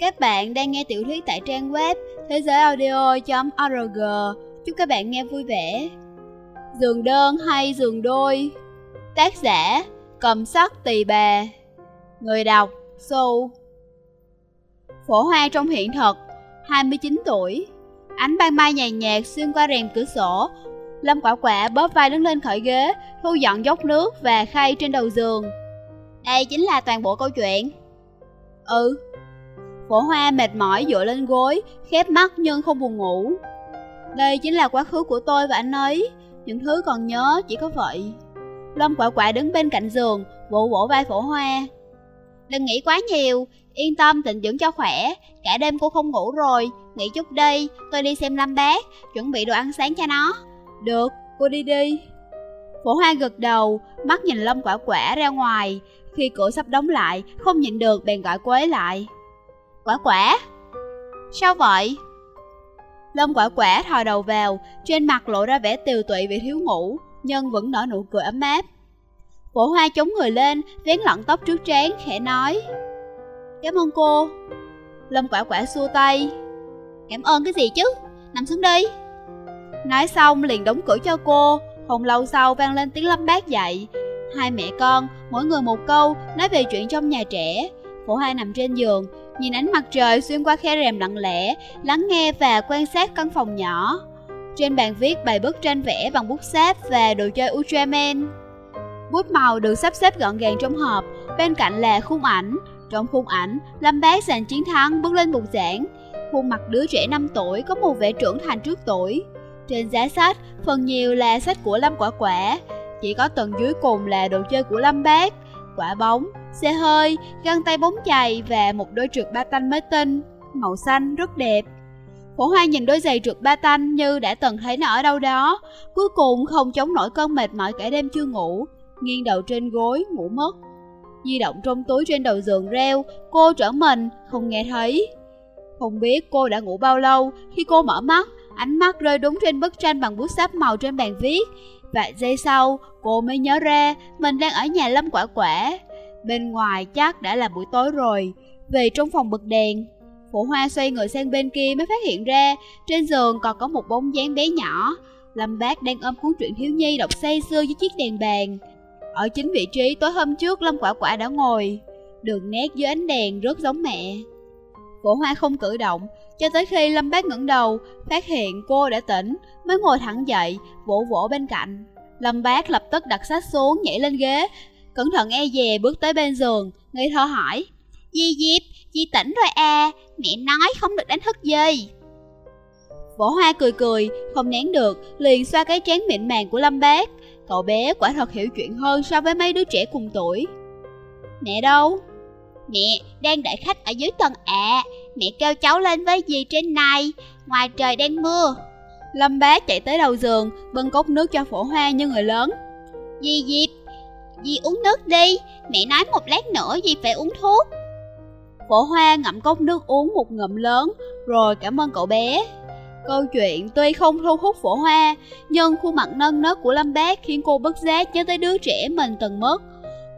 Các bạn đang nghe tiểu thuyết tại trang web thế giới audio.org. Chúc các bạn nghe vui vẻ. Giường đơn hay giường đôi? Tác giả, Cầm sắc tỳ bà. Người đọc Su Phổ hoa trong hiện thực 29 tuổi. Ánh ban mai nhàn nhạt xuyên qua rèm cửa sổ. Lâm quả quả bóp vai đứng lên khỏi ghế, Thu dọn dốc nước và khay trên đầu giường. Đây chính là toàn bộ câu chuyện. Ừ. Phổ hoa mệt mỏi dựa lên gối, Khép mắt nhưng không buồn ngủ. Đây chính là quá khứ của tôi và anh ấy. Những thứ còn nhớ chỉ có vậy. Lâm quả quả đứng bên cạnh giường, Vỗ vỗ vai phổ hoa. Đừng nghĩ quá nhiều, Yên tâm, tịnh dưỡng cho khỏe. Cả đêm cô không ngủ rồi. Nghỉ chút đi, Tôi đi xem Lâm bác, Chuẩn bị đồ ăn sáng cho nó. Được, cô đi đi. Phổ hoa gật đầu, Mắt nhìn Lâm quả quả ra ngoài. Khi cửa sắp đóng lại, Không nhịn được, bèn gọi cô ấy lại. Quả quả. Sao vậy? Lâm quả quả thò đầu vào Trên mặt lộ ra vẻ tiều tụy vì thiếu ngủ Nhưng vẫn nở nụ cười ấm áp. Phổ hoa chống người lên Vén lọn tóc trước trán khẽ nói. Cảm ơn cô. Lâm quả quả xua tay. Cảm ơn cái gì chứ? Nằm xuống đi. Nói xong liền đóng cửa cho cô. Không lâu sau vang lên tiếng lâm bác dậy Hai mẹ con, mỗi người một câu Nói về chuyện trong nhà trẻ. Phổ hai nằm trên giường Nhìn ánh mặt trời xuyên qua khe rèm lặng lẽ Lắng nghe và quan sát căn phòng nhỏ. Trên bàn viết bài bức tranh vẽ bằng bút sáp và đồ chơi Ultraman. Bút màu được sắp xếp gọn gàng trong hộp Bên cạnh là khung ảnh. Trong khung ảnh, Lâm Bác giành chiến thắng bước lên bục giảng. Khuôn mặt đứa trẻ 5 tuổi có một vẻ trưởng thành trước tuổi. Trên giá sách, phần nhiều là sách của Lâm Quả Quả. Chỉ có tầng dưới cùng là đồ chơi của Lâm Bác. Quả bóng, xe hơi, găng tay bóng chày và một đôi trượt ba tanh mới tinh. Màu xanh rất đẹp. Phổ Hoa nhìn đôi giày trượt ba tanh như đã từng thấy nó ở đâu đó Cuối cùng không chống nổi cơn mệt mỏi cả đêm chưa ngủ Nghiêng đầu trên gối, ngủ mất. Di động trong túi trên đầu giường reo Cô trở mình, không nghe thấy. Không biết cô đã ngủ bao lâu Khi cô mở mắt, ánh mắt rơi đúng trên bức tranh bằng bút sáp màu trên bàn viết. Vài giây sau, cô mới nhớ ra Mình đang ở nhà Lâm Quả Quả. Bên ngoài chắc đã là buổi tối rồi. Về trong phòng bật đèn Phổ Hoa xoay người sang bên kia mới phát hiện ra Trên giường còn có một bóng dáng bé nhỏ. Lâm Bác đang ôm cuốn truyện thiếu nhi đọc say sưa dưới chiếc đèn bàn. Ở chính vị trí tối hôm trước Lâm Quả Quả đã ngồi. Đường nét dưới ánh đèn rất giống mẹ. Phổ Hoa không cử động Cho tới khi Lâm Bác ngẩng đầu Phát hiện cô đã tỉnh Mới ngồi thẳng dậy Vỗ vỗ bên cạnh Lâm Bác lập tức đặt sách xuống nhảy lên ghế Cẩn thận e dè bước tới bên giường Ngây thơ hỏi Di Diệp, Di tỉnh rồi à Mẹ nói không được đánh thức Di Võ Hoa cười cười, không nén được, liền xoa cái trán mịn màng của Lâm Bác. Cậu bé quả thật hiểu chuyện hơn so với mấy đứa trẻ cùng tuổi. Mẹ đâu? Mẹ, đang đợi khách ở dưới tầng ạ. À. Mẹ kêu cháu lên với dì trên này, ngoài trời đang mưa. Lâm Bác chạy tới đầu giường, bưng cốc nước cho phổ hoa như người lớn. Dì Diệp, dì uống nước đi, mẹ nói một lát nữa dì phải uống thuốc. Phổ hoa ngậm cốc nước uống một ngụm lớn, rồi cảm ơn cậu bé. Câu chuyện tuy không thu hút phổ hoa, nhưng khuôn mặt nâng nớt của Lâm Bác khiến cô bất giác nhớ tới đứa trẻ mình từng mất.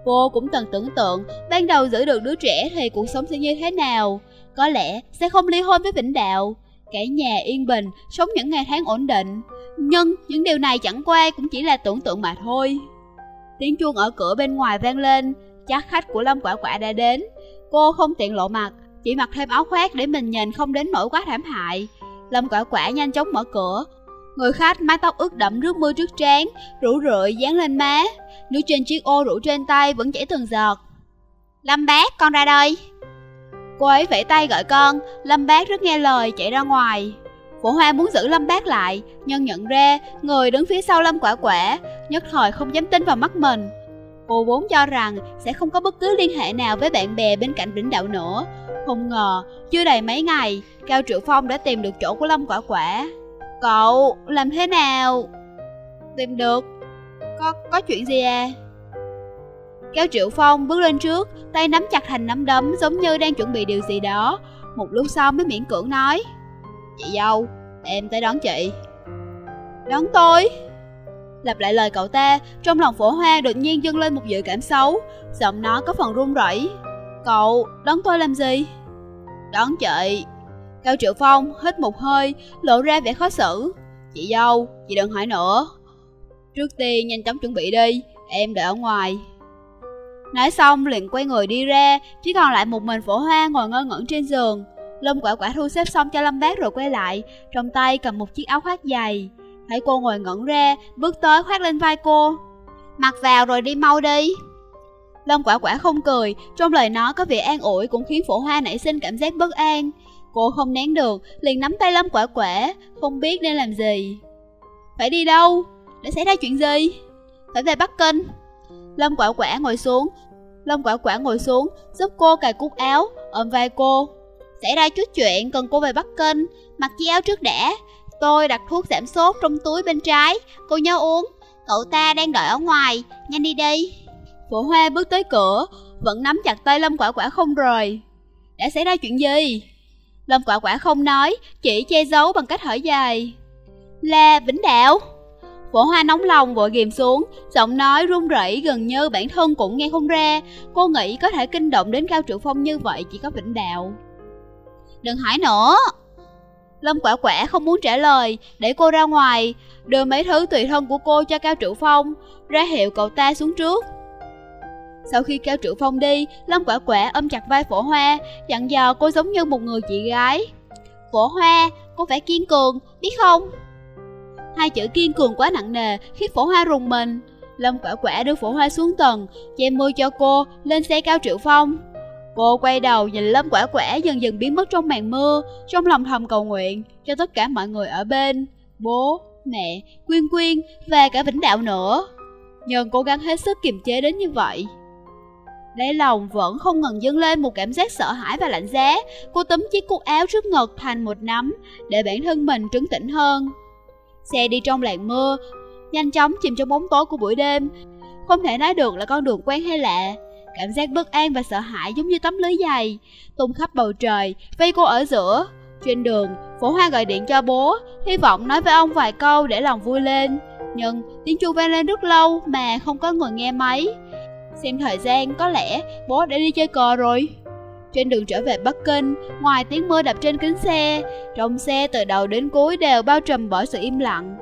Cô cũng từng tưởng tượng ban đầu giữ được đứa trẻ thì cuộc sống sẽ như thế nào. Có lẽ sẽ không ly hôn với Vĩnh Đạo, cả nhà yên bình, sống những ngày tháng ổn định. Nhưng những điều này chẳng qua cũng chỉ là tưởng tượng mà thôi. Tiếng chuông ở cửa bên ngoài vang lên, chắc khách của Lâm Quả Quả đã đến. Cô không tiện lộ mặt, chỉ mặc thêm áo khoác để mình nhìn không đến nỗi quá thảm hại. Lâm quả quả nhanh chóng mở cửa. Người khách mái tóc ướt đẫm nước mưa trước trán, rủ rượi dán lên má. Nước trên chiếc ô rủ trên tay vẫn chảy từng giọt. Lâm bác, con ra đây. Cô ấy vẫy tay gọi con, Lâm bác rất nghe lời chạy ra ngoài. Phổ Hoa muốn giữ Lâm bác lại, nhưng nhận ra người đứng phía sau Lâm quả quả, nhất thời không dám tin vào mắt mình. Cô vốn cho rằng sẽ không có bất cứ liên hệ nào với bạn bè bên cạnh Vĩnh Đạo nữa. Không ngờ, chưa đầy mấy ngày, Cao Triệu Phong đã tìm được chỗ của Lâm Quả Quả. Cậu, làm thế nào? Tìm được. Có, có chuyện gì à? kéo Triệu Phong bước lên trước, tay nắm chặt thành nắm đấm giống như đang chuẩn bị điều gì đó. Một lúc sau mới miễn cưỡng nói. Chị dâu, em tới đón chị. Đón tôi? Lặp lại lời cậu ta, trong lòng phổ hoa đột nhiên dâng lên một dự cảm xấu, giọng nó có phần run rẩy. Cậu, đón tôi làm gì? Đón chị Cao Triệu Phong hít một hơi Lộ ra vẻ khó xử. Chị dâu, chị đừng hỏi nữa. Trước tiên nhanh chóng chuẩn bị đi Em đợi ở ngoài. Nói xong liền quay người đi ra Chỉ còn lại một mình phổ hoa ngồi ngơ ngẩn trên giường. Lâm quả quả thu xếp xong cho Lâm bác rồi quay lại Trong tay cầm một chiếc áo khoác dày. Thấy cô ngồi ngẩn ra Bước tới khoác lên vai cô. Mặc vào rồi đi mau đi. Lâm quả quả không cười Trong lời nói có vẻ an ủi cũng khiến phổ hoa nảy sinh cảm giác bất an. Cô không nén được, Liền nắm tay Lâm quả quả, Không biết nên làm gì. Phải đi đâu? Đã xảy ra chuyện gì? Phải về Bắc Kinh. Lâm quả quả ngồi xuống, Lâm quả quả ngồi xuống, Giúp cô cài cúc áo, Ôm vai cô. Xảy ra chút chuyện cần cô về Bắc Kinh, Mặc chiếc áo trước đã. Tôi đặt thuốc giảm sốt trong túi bên trái, Cô nhớ uống. Cậu ta đang đợi ở ngoài, Nhanh đi đi. Phổ Hoa bước tới cửa, Vẫn nắm chặt tay Lâm quả quả không rời. Đã xảy ra chuyện gì? Lâm quả quả không nói Chỉ che giấu bằng cách thở dài Là Vĩnh Đạo Phổ hoa nóng lòng vội ghim xuống, giọng nói run rẩy gần như bản thân cũng nghe không ra. Cô nghĩ có thể kinh động đến Cao Triệu Phong như vậy chỉ có Vĩnh Đạo. Đừng hỏi nữa. Lâm quả quả không muốn trả lời, để cô ra ngoài, đưa mấy thứ tùy thân của cô cho Cao Triệu Phong, ra hiệu cậu ta xuống trước. Sau khi Cao Triệu Phong đi, Lâm quả quả ôm chặt vai phổ hoa, dặn dò cô giống như một người chị gái. Phổ hoa, cô phải kiên cường, biết không? Hai chữ kiên cường quá nặng nề, khiến phổ hoa rùng mình. Lâm quả quả đưa phổ hoa xuống tầng, che mưa cho cô, lên xe cao triệu phong. Cô quay đầu nhìn Lâm quả quả dần dần biến mất trong màn mưa, trong lòng thầm cầu nguyện cho tất cả mọi người ở bên. Bố, mẹ, Quyên Quyên và cả Vĩnh Đạo nữa. Nhưng cố gắng hết sức kiềm chế đến như vậy. Đáy lòng vẫn không ngừng dâng lên một cảm giác sợ hãi và lạnh giá Cô túm chiếc cúc áo trước ngực thành một nắm Để bản thân mình trấn tĩnh hơn Xe đi trong làn mưa, nhanh chóng chìm trong bóng tối của buổi đêm. Không thể nói được là con đường quen hay lạ. Cảm giác bất an và sợ hãi giống như tấm lưới dày, tung khắp bầu trời, vây cô ở giữa. Trên đường, Phổ Hoa gọi điện cho bố, hy vọng nói với ông vài câu để lòng vui lên. Nhưng tiếng chuông vang lên rất lâu mà không có người nghe máy. Xem thời gian, có lẽ bố đã đi chơi cờ rồi. Trên đường trở về Bắc Kinh, ngoài tiếng mưa đập trên kính xe, trong xe từ đầu đến cuối đều bao trùm bởi sự im lặng.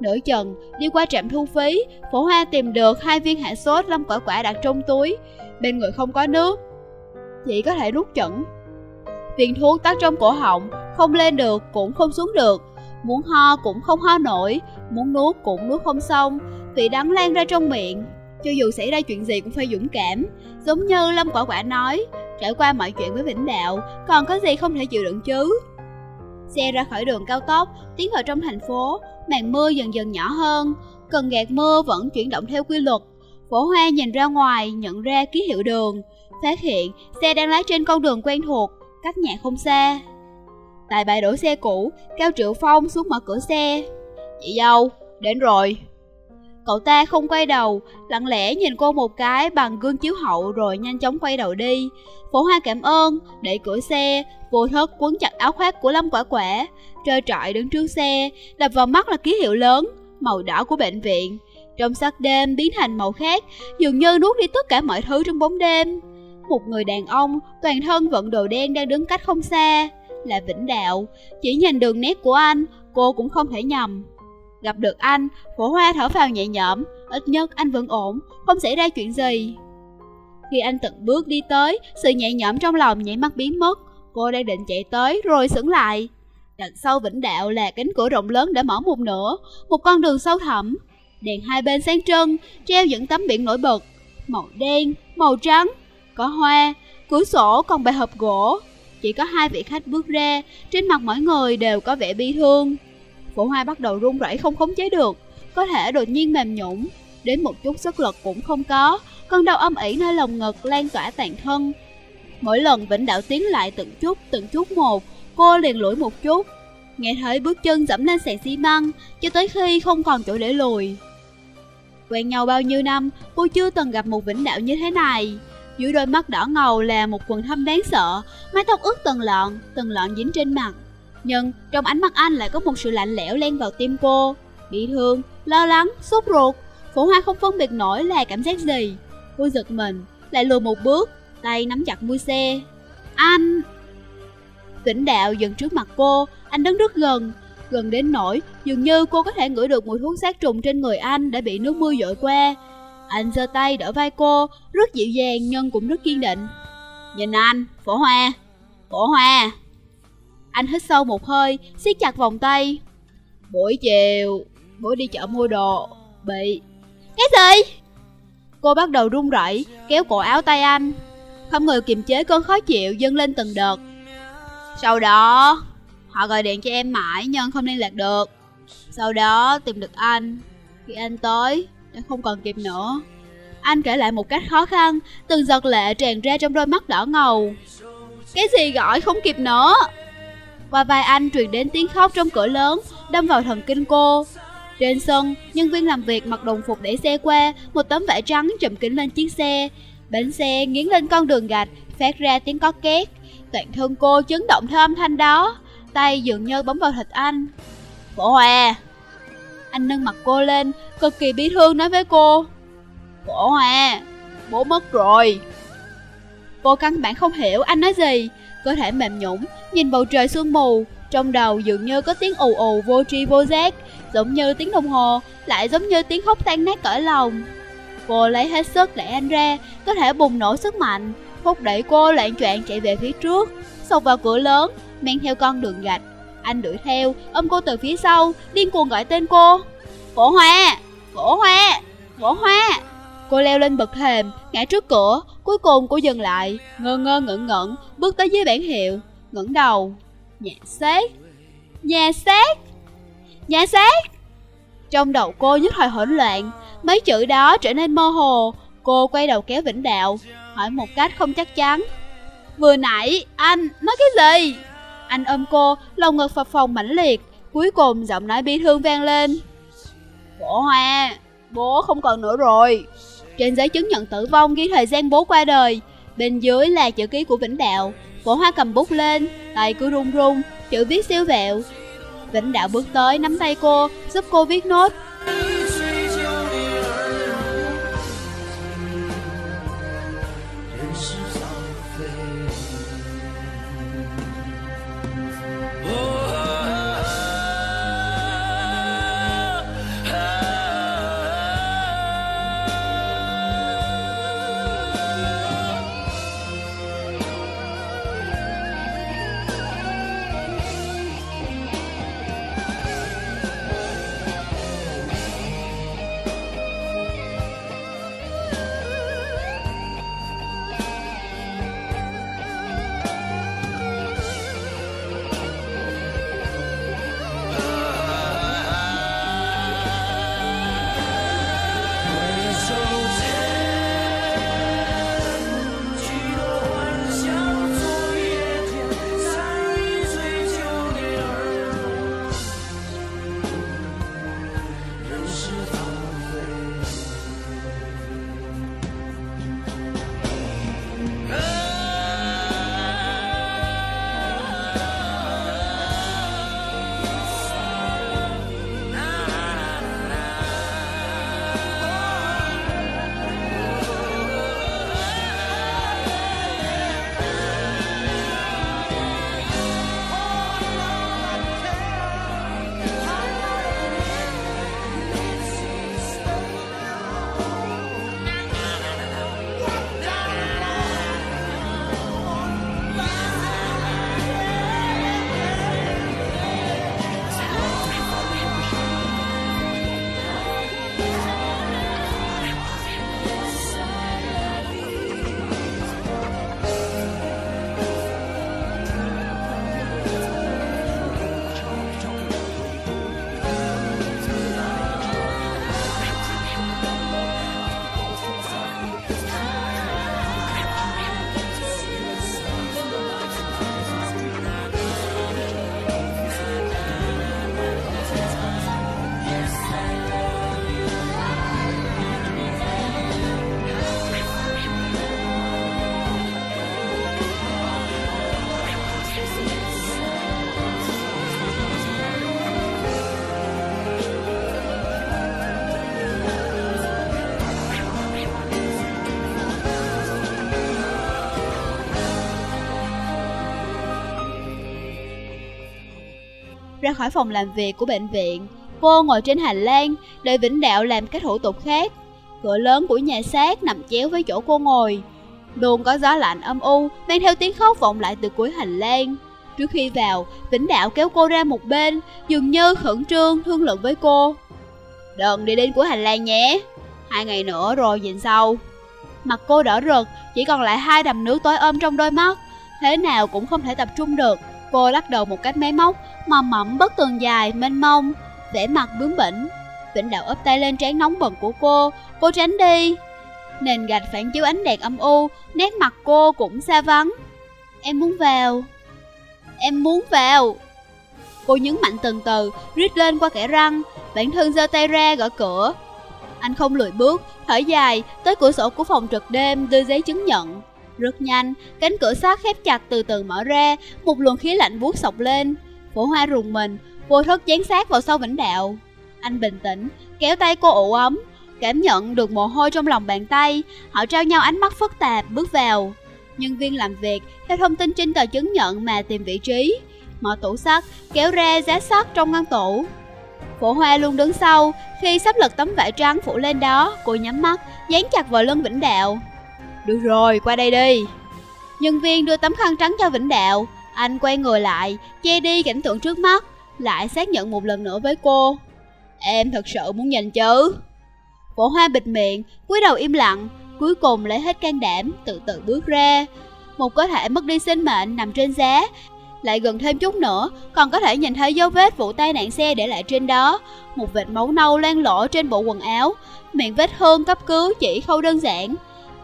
Nửa chừng, đi qua trạm thu phí, phổ hoa tìm được hai viên hạ sốt lâm quả quả đặt trong túi. Bên người không có nước, chỉ có thể rút chẩn. Viên thuốc tắt trong cổ họng, không lên được cũng không xuống được. Muốn ho cũng không ho nổi, muốn nuốt cũng nuốt không xong, vị đắng lan ra trong miệng. Cho dù xảy ra chuyện gì cũng phải dũng cảm, giống như Lâm Quả Quả nói, Trải qua mọi chuyện với Vĩnh Đạo Còn có gì không thể chịu đựng chứ? Xe ra khỏi đường cao tốc Tiến vào trong thành phố Màn mưa dần dần nhỏ hơn. Cần gạt mưa vẫn chuyển động theo quy luật. Phổ Hoa nhìn ra ngoài nhận ra ký hiệu đường Phát hiện xe đang lái trên con đường quen thuộc Cách nhà không xa. Tại bãi đổ xe cũ Cao Triệu Phong xuống mở cửa xe. Chị dâu, đến rồi. Cậu ta không quay đầu, lặng lẽ nhìn cô một cái bằng gương chiếu hậu rồi nhanh chóng quay đầu đi. Phổ Hoa cảm ơn, để cửa xe, vô thức quấn chặt áo khoác của Lâm Quả Quả, trơ trọi đứng trước xe, đập vào mắt là ký hiệu lớn, màu đỏ của bệnh viện. Trong sắc đêm biến thành màu khác, dường như nuốt đi tất cả mọi thứ trong bóng đêm. Một người đàn ông, toàn thân vận đồ đen đang đứng cách không xa, là Vĩnh Đạo. Chỉ nhìn đường nét của anh, cô cũng không thể nhầm. Gặp được anh, phổ hoa thở phào nhẹ nhõm, ít nhất anh vẫn ổn, không xảy ra chuyện gì. Khi anh từng bước đi tới, sự nhẹ nhõm trong lòng nhảy mắt biến mất, cô đang định chạy tới rồi sững lại. Đằng sau vĩnh đạo là cánh cửa rộng lớn đã mở một nửa, một con đường sâu thẳm. Đèn hai bên sáng trưng, treo những tấm biển nổi bật, màu đen, màu trắng, có hoa, cửa sổ còn bài hộp gỗ. Chỉ có hai vị khách bước ra, trên mặt mỗi người đều có vẻ bi thương. Phổ hoa bắt đầu run rẩy không khống chế được, có thể đột nhiên mềm nhũn, đến một chút sức lực cũng không có, cơn đau âm ỉ nơi lồng ngực lan tỏa toàn thân. Mỗi lần Vĩnh Đạo tiến lại từng chút, từng chút một, cô liền lủi một chút, nghe thấy bước chân dẫm lên sàn xi măng, cho tới khi không còn chỗ để lùi. Quen nhau bao nhiêu năm, cô chưa từng gặp một Vĩnh Đạo như thế này. Dưới đôi mắt đỏ ngầu là một quần thâm đáng sợ, mái tóc ướt từng lọn, từng lọn dính trên mặt. Nhưng trong ánh mắt anh lại có một sự lạnh lẽo len vào tim cô Bị thương, lo lắng, sốt ruột Phổ hoa không phân biệt nổi là cảm giác gì Cô giật mình, lại lùi một bước Tay nắm chặt mui xe Anh Vĩnh Đạo dần trước mặt cô, anh đứng rất gần, gần đến nỗi dường như cô có thể ngửi được mùi thuốc sát trùng trên người anh đã bị nước mưa dội qua. Anh giơ tay đỡ vai cô, rất dịu dàng nhưng cũng rất kiên định. Nhìn anh, phổ hoa, phổ hoa. Anh hít sâu một hơi, siết chặt vòng tay. Buổi chiều, buổi đi chợ mua đồ, bị... Cái gì? Cô bắt đầu run rẩy, kéo cổ áo tay anh. Không ngờ kiềm chế cơn khó chịu dâng lên từng đợt. Sau đó, họ gọi điện cho em mãi nhưng không liên lạc được. Sau đó tìm được anh. Khi anh tới, đã không còn kịp nữa. Anh kể lại một cách khó khăn, từng giọt lệ tràn ra trong đôi mắt đỏ ngầu. Cái gì gọi không kịp nữa? Qua vai anh truyền đến tiếng khóc trong cửa lớn, đâm vào thần kinh cô. Trên sân, nhân viên làm việc mặc đồng phục để xe qua, một tấm vải trắng trùm kính lên chiếc xe. Bánh xe nghiến lên con đường gạch, phát ra tiếng có két. Toàn thân cô chấn động theo âm thanh đó, tay dường như bấm vào thịt anh. Phổ Hòa! Anh nâng mặt cô lên, cực kỳ bi thương nói với cô. Phổ Hòa! Bố mất rồi! Cô căn bản không hiểu anh nói gì, cơ thể mềm nhũng, nhìn bầu trời sương mù, trong đầu dường như có tiếng ù ù vô tri vô giác, giống như tiếng đồng hồ, lại giống như tiếng khóc tan nát cõi lòng. Cô lấy hết sức đẩy anh ra, có thể bùng nổ sức mạnh, thúc đẩy cô loạn choạng chạy về phía trước, xông vào cửa lớn, men theo con đường gạch. Anh đuổi theo, ôm cô từ phía sau, điên cuồng gọi tên cô. cổ Hoa! cổ Hoa! cổ Hoa! Cô leo lên bậc thềm, ngã trước cửa, cuối cùng cô dừng lại, ngơ ngơ ngẩn ngẩn, bước tới dưới bảng hiệu, ngẩng đầu. Nhà xác! Nhà xác! Nhà xác! Trong đầu cô nhất thời hỗn loạn, mấy chữ đó trở nên mơ hồ, cô quay đầu kéo Vĩnh Đạo, hỏi một cách không chắc chắn. Vừa nãy, anh nói cái gì? Anh ôm cô, lòng ngực phập phồng mãnh liệt, cuối cùng giọng nói bi thương vang lên. Bố Hoa, bố không còn nữa rồi. Trên giấy chứng nhận tử vong ghi thời gian bố qua đời, bên dưới là chữ ký của Vĩnh Đạo. cổ Hoa cầm bút lên, tay cứ run run, chữ viết siêu vẹo. Vĩnh Đạo bước tới nắm tay cô, giúp cô viết nốt. Ra khỏi phòng làm việc của bệnh viện. Cô ngồi trên hành lang, đợi Vĩnh Đạo làm các thủ tục khác. Cửa lớn của nhà xác nằm chéo với chỗ cô ngồi. Luôn có gió lạnh âm u, mang theo tiếng khóc vọng lại từ cuối hành lang. Trước khi vào, Vĩnh Đạo kéo cô ra một bên, dường như khẩn trương thương lượng với cô. Đừng đi đến cuối hành lang nhé, hai ngày nữa rồi nhìn sau. Mặt cô đỏ rực, chỉ còn lại hai đầm nước tối ôm trong đôi mắt. Thế nào cũng không thể tập trung được. Cô lắc đầu một cách máy móc, mầm mẫm bất tường dài, mênh mông, vẻ mặt bướng bỉnh. Vĩnh Đạo ấp tay lên trán nóng bừng của cô, cô tránh đi. Nền gạch phản chiếu ánh đèn âm u, nét mặt cô cũng xa vắng. Em muốn vào. Em muốn vào. Cô nhấn mạnh từng từ, rít lên qua kẻ răng, bản thân giơ tay ra gõ cửa. Anh không lùi bước, thở dài, tới cửa sổ của phòng trực đêm đưa giấy chứng nhận. Rất nhanh, cánh cửa sắt khép chặt từ từ mở ra, một luồng khí lạnh buốt sọc lên. Phổ hoa rùng mình, vô thức dán sát vào sau vĩnh đạo. Anh bình tĩnh, kéo tay cô ủ ấm, cảm nhận được mồ hôi trong lòng bàn tay, họ trao nhau ánh mắt phức tạp bước vào. Nhân viên làm việc, theo thông tin trên tờ chứng nhận mà tìm vị trí, mở tủ sắt, kéo ra giá sắt trong ngăn tủ. Phổ Hoa luôn đứng sau, khi sắp lật tấm vải trắng phủ lên đó, cô nhắm mắt, dán chặt vào lưng Vĩnh Đạo. Được rồi, qua đây đi. Nhân viên đưa tấm khăn trắng cho Vĩnh Đạo, anh quay người lại, che đi cảnh tượng trước mắt, lại xác nhận một lần nữa với cô. Em thật sự muốn nhìn chứ? Phổ Hoa bịt miệng, cúi đầu im lặng, cuối cùng lấy hết can đảm, từ từ bước ra. Một cơ thể mất đi sinh mệnh nằm trên giá, lại gần thêm chút nữa, còn có thể nhìn thấy dấu vết vụ tai nạn xe để lại trên đó. Một vệt máu nâu lan lỗ trên bộ quần áo, miệng vết thương cấp cứu chỉ khâu đơn giản.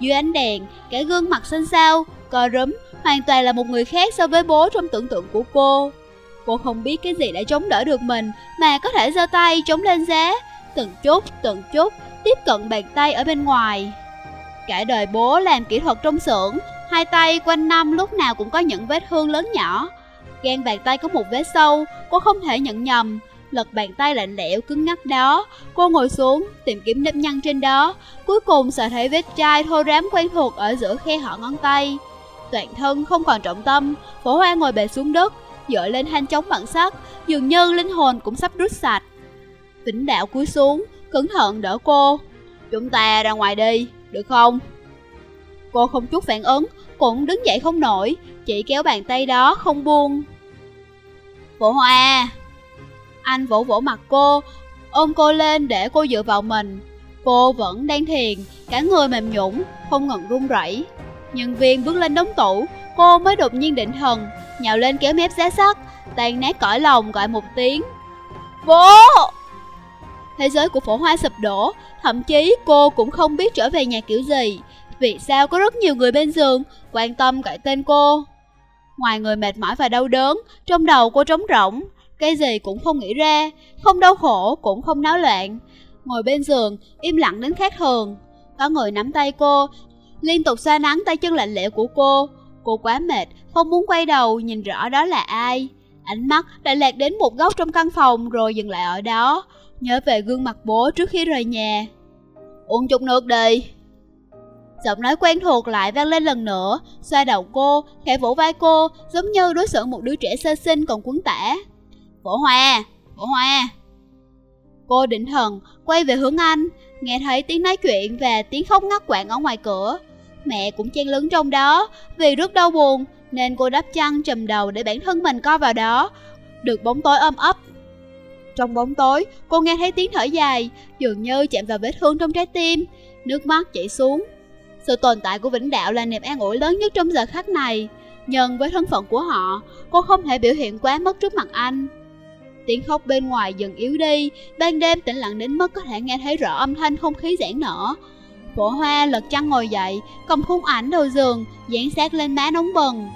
Dưới ánh đèn, cả gương mặt xanh xao, co rúm, hoàn toàn là một người khác so với bố trong tưởng tượng của cô. Cô không biết cái gì đã chống đỡ được mình, mà có thể giơ tay chống lên giá, từng chút, từng chút, tiếp cận bàn tay ở bên ngoài. Cả đời bố làm kỹ thuật trong xưởng, hai tay quanh năm lúc nào cũng có những vết thương lớn nhỏ. Gan bàn tay có một vết sâu, cô không thể nhận nhầm. Lật bàn tay lạnh lẽo cứng ngắc đó, cô ngồi xuống, tìm kiếm nếp nhăn trên đó. Cuối cùng sợ thấy vết chai thô rám quen thuộc ở giữa khe hở ngón tay. Toàn thân không còn trọng tâm, phổ hoa ngồi bệt xuống đất, dựa lên thanh chống bằng sắt, dường như linh hồn cũng sắp rút sạch. Vĩnh đạo cúi xuống, cẩn thận đỡ cô. Chúng ta ra ngoài đi, được không? Cô không chút phản ứng, cũng đứng dậy không nổi, chỉ kéo bàn tay đó không buông. Phổ Hoa anh vỗ vỗ mặt cô, ôm cô lên để cô dựa vào mình. Cô vẫn đang thiền, cả người mềm nhũng, không ngừng run rẩy. Nhân viên bước lên đóng tủ, cô mới đột nhiên định thần, nhào lên kéo mép giá sắt, tan nát cõi lòng gọi một tiếng. Bố! Thế giới của phổ hoa sụp đổ, thậm chí cô cũng không biết trở về nhà kiểu gì. Vì sao có rất nhiều người bên giường quan tâm gọi tên cô? Ngoài người mệt mỏi và đau đớn, trong đầu cô trống rỗng, cái gì cũng không nghĩ ra, không đau khổ cũng không náo loạn. Ngồi bên giường, im lặng đến khác thường. Có người nắm tay cô, liên tục xoa nắng tay chân lạnh lẽo của cô. Cô quá mệt, không muốn quay đầu nhìn rõ đó là ai. Ánh mắt đã lạc đến một góc trong căn phòng rồi dừng lại ở đó, nhớ về gương mặt bố trước khi rời nhà. Uống chút nước đi. Giọng nói quen thuộc lại vang lên lần nữa, xoa đầu cô, khẽ vỗ vai cô, giống như đối xử một đứa trẻ sơ sinh còn quấn tả. Vỗ hoa, vỗ hoa. Cô định thần, quay về hướng anh, nghe thấy tiếng nói chuyện và tiếng khóc ngắt quãng ở ngoài cửa. Mẹ cũng chen lấn trong đó, vì rất đau buồn, nên cô đắp chăn trùm đầu để bản thân mình co vào đó, được bóng tối ôm ấp. Trong bóng tối, cô nghe thấy tiếng thở dài, dường như chạm vào vết thương trong trái tim, nước mắt chảy xuống. Sự tồn tại của Vĩnh Đạo là niềm an ủi lớn nhất trong giờ khắc này. Nhưng với thân phận của họ, cô không thể biểu hiện quá mất trước mặt anh. Tiếng khóc bên ngoài dần yếu đi, ban đêm tĩnh lặng đến mức có thể nghe thấy rõ âm thanh không khí giãn nở. Phổ hoa lật chăn ngồi dậy, cầm khung ảnh đầu giường, dán sát lên má nóng bừng.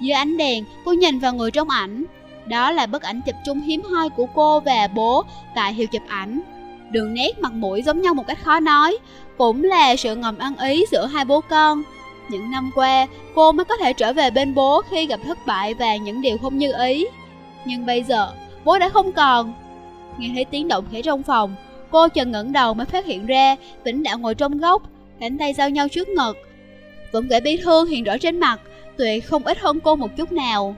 Dưới ánh đèn, cô nhìn vào người trong ảnh. Đó là bức ảnh chụp chung hiếm hoi của cô và bố tại hiệu chụp ảnh. Đường nét mặt mũi giống nhau một cách khó nói, cũng là sự ngầm ăn ý giữa hai bố con. Những năm qua, cô mới có thể trở về bên bố khi gặp thất bại và những điều không như ý. Nhưng bây giờ, bố đã không còn. Nghe thấy tiếng động khẽ trong phòng, cô chợt ngẩng đầu mới phát hiện ra Vĩnh đã ngồi trong góc, cánh tay giao nhau trước ngực. Vẫn vẻ bi thương hiện rõ trên mặt, tuyệt không ít hơn cô một chút nào.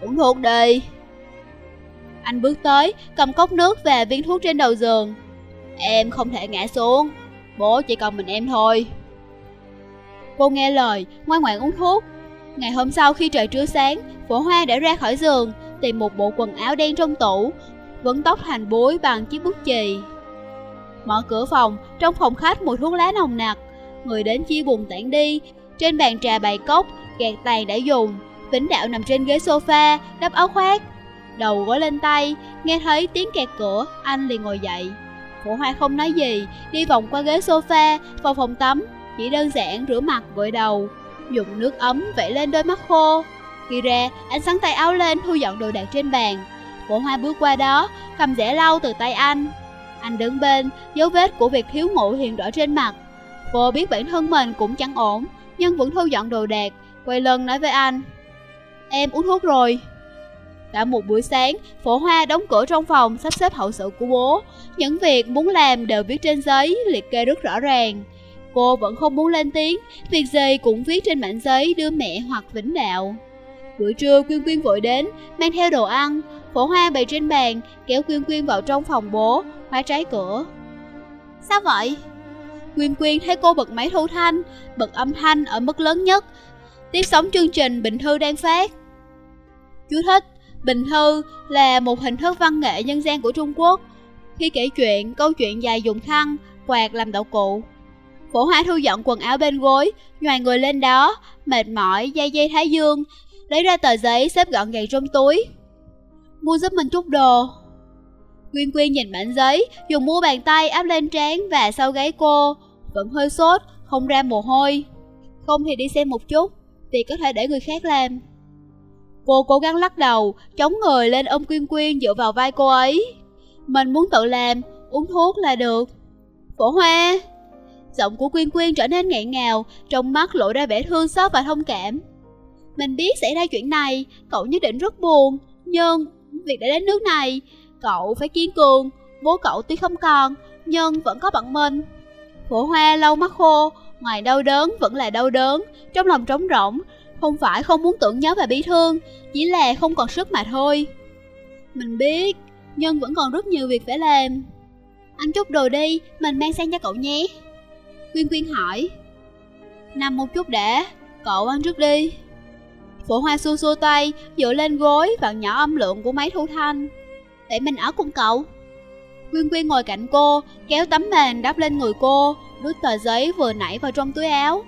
Uống thuốc đi. Anh bước tới, cầm cốc nước và viên thuốc trên đầu giường. Em không thể ngã xuống, bố chỉ còn mình em thôi. Cô nghe lời, ngoan ngoãn uống thuốc. Ngày hôm sau khi trời trưa sáng, phổ hoa đã ra khỏi giường, tìm một bộ quần áo đen trong tủ, vấn tóc thành bối bằng chiếc bút chì. Mở cửa phòng, trong phòng khách mùi thuốc lá nồng nặc, người đến chia buồn tản đi. Trên bàn trà bày cốc, gạt tàn đã dùng, Vĩnh Đạo nằm trên ghế sofa, đắp áo khoác, đầu gối lên tay, nghe thấy tiếng kẹt cửa, anh liền ngồi dậy. Phổ Hoa không nói gì, đi vòng qua ghế sofa, vào phòng tắm, chỉ đơn giản rửa mặt gội đầu, dùng nước ấm vẽ lên đôi mắt khô. Khi ra, anh sắn tay áo lên thu dọn đồ đạc trên bàn. Phổ Hoa bước qua đó, cầm rẻ lau từ tay anh. Anh đứng bên, dấu vết của việc thiếu ngủ hiện rõ trên mặt. Cô biết bản thân mình cũng chẳng ổn, nhưng vẫn thu dọn đồ đạc, quay lưng nói với anh. Em uống thuốc rồi. Cả một buổi sáng, phổ hoa đóng cửa trong phòng sắp xếp hậu sự của bố. Những việc muốn làm đều viết trên giấy, liệt kê rất rõ ràng. Cô vẫn không muốn lên tiếng, việc gì cũng viết trên mảnh giấy đưa mẹ hoặc vĩnh đạo. Buổi trưa Quyên Quyên vội đến, mang theo đồ ăn, phổ hoa bày trên bàn, kéo Quyên Quyên vào trong phòng bố, khóa trái cửa. Sao vậy? Quyên Quyên thấy cô bật máy thu thanh, bật âm thanh ở mức lớn nhất. Tiếp sóng chương trình Bình Thư đang phát. Chú thích, Bình Thư là một hình thức văn nghệ nhân gian của Trung Quốc. Khi kể chuyện, câu chuyện dài dùng khăn, quạt làm đạo cụ. Phổ Hoa thu dọn quần áo bên gối, nhòi người lên đó, mệt mỏi, dây dây thái dương, lấy ra tờ giấy xếp gọn gàng trong túi. Mua giúp mình chút đồ. Quyên Quyên nhìn bản giấy, dùng mua bàn tay áp lên trán và sau gáy cô, vẫn hơi sốt, không ra mồ hôi. Không thì đi xem một chút, vì có thể để người khác làm. Cô cố gắng lắc đầu, chống người lên ôm Quyên Quyên dựa vào vai cô ấy. Mình muốn tự làm, uống thuốc là được. Phổ Hoa! Giọng của Quyên Quyên trở nên nghẹn ngào, trong mắt lộ ra vẻ thương xót và thông cảm. Mình biết xảy ra chuyện này, cậu nhất định rất buồn, nhưng việc đã đến nước này, cậu phải kiên cường, bố cậu tuy không còn, nhưng vẫn có bạn mình. Phổ Hoa lau mắt khô, ngoài đau đớn vẫn là đau đớn, trong lòng trống rỗng, không phải không muốn tưởng nhớ và bi thương, chỉ là không còn sức mà thôi. Mình biết, nhưng vẫn còn rất nhiều việc phải làm. Ăn chút đồ đi, mình mang sang cho cậu nhé. Quyên Quyên hỏi. Nằm một chút để cậu ăn trước đi. Phổ Hoa xua xua tay, dựa lên gối và nhỏ âm lượng của máy thu thanh. Để mình ở cùng cậu. Quyên Quyên ngồi cạnh cô, kéo tấm mền đắp lên người cô, đút tờ giấy vừa nãy vào trong túi áo.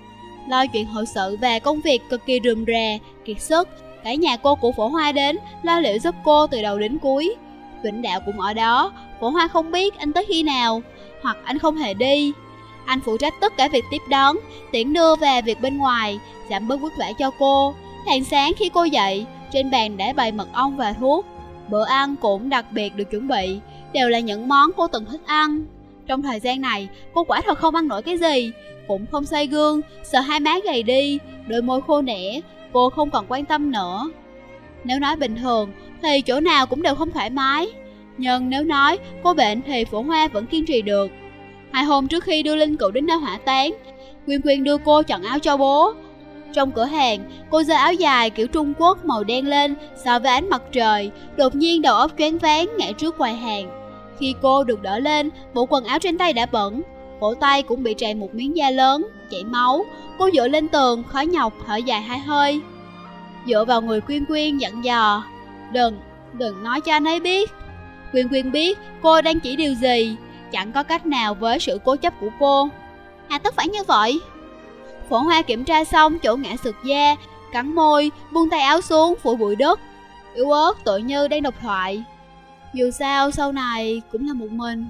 Lo chuyện hậu sự và công việc cực kỳ rườm rà, kiệt sức, cả nhà cô của Phổ Hoa đến, lo liệu giúp cô từ đầu đến cuối. Vĩnh Đạo cũng ở đó, Phổ Hoa không biết anh tới khi nào, hoặc anh không hề đi. Anh phụ trách tất cả việc tiếp đón, tiễn đưa về việc bên ngoài, giảm bớt vất vả cho cô. Hàng sáng khi cô dậy, trên bàn đã bày mật ong và thuốc. Bữa ăn cũng đặc biệt được chuẩn bị, đều là những món cô từng thích ăn. Trong thời gian này, cô quả thật không ăn nổi cái gì, cũng không xoay gương, sợ hai má gầy đi, đôi môi khô nẻ, cô không còn quan tâm nữa. Nếu nói bình thường, thì chỗ nào cũng đều không thoải mái. Nhưng nếu nói cô bệnh thì phổ hoa vẫn kiên trì được. Hai hôm trước khi đưa Linh Cựu đến nơi hỏa táng, Quyên Quyên đưa cô chọn áo cho bố. Trong cửa hàng, cô giơ áo dài kiểu Trung Quốc màu đen lên so với ánh mặt trời, đột nhiên đầu óc choáng váng ngã trước quầy hàng. Khi cô được đỡ lên, bộ quần áo trên tay đã bẩn, cổ tay cũng bị tràn một miếng da lớn, chảy máu. Cô dựa lên tường, khó nhọc, thở dài hai hơi. Dựa vào người Quyên Quyên dặn dò, đừng, đừng nói cho anh ấy biết. Quyên Quyên biết cô đang chỉ điều gì, chẳng có cách nào với sự cố chấp của cô. hà tất phải như vậy. Phổ hoa kiểm tra xong chỗ ngã sực da, cắn môi, buông tay áo xuống phủ bụi đất. Yếu ớt tội như đang độc thoại. Dù sao sau này cũng là một mình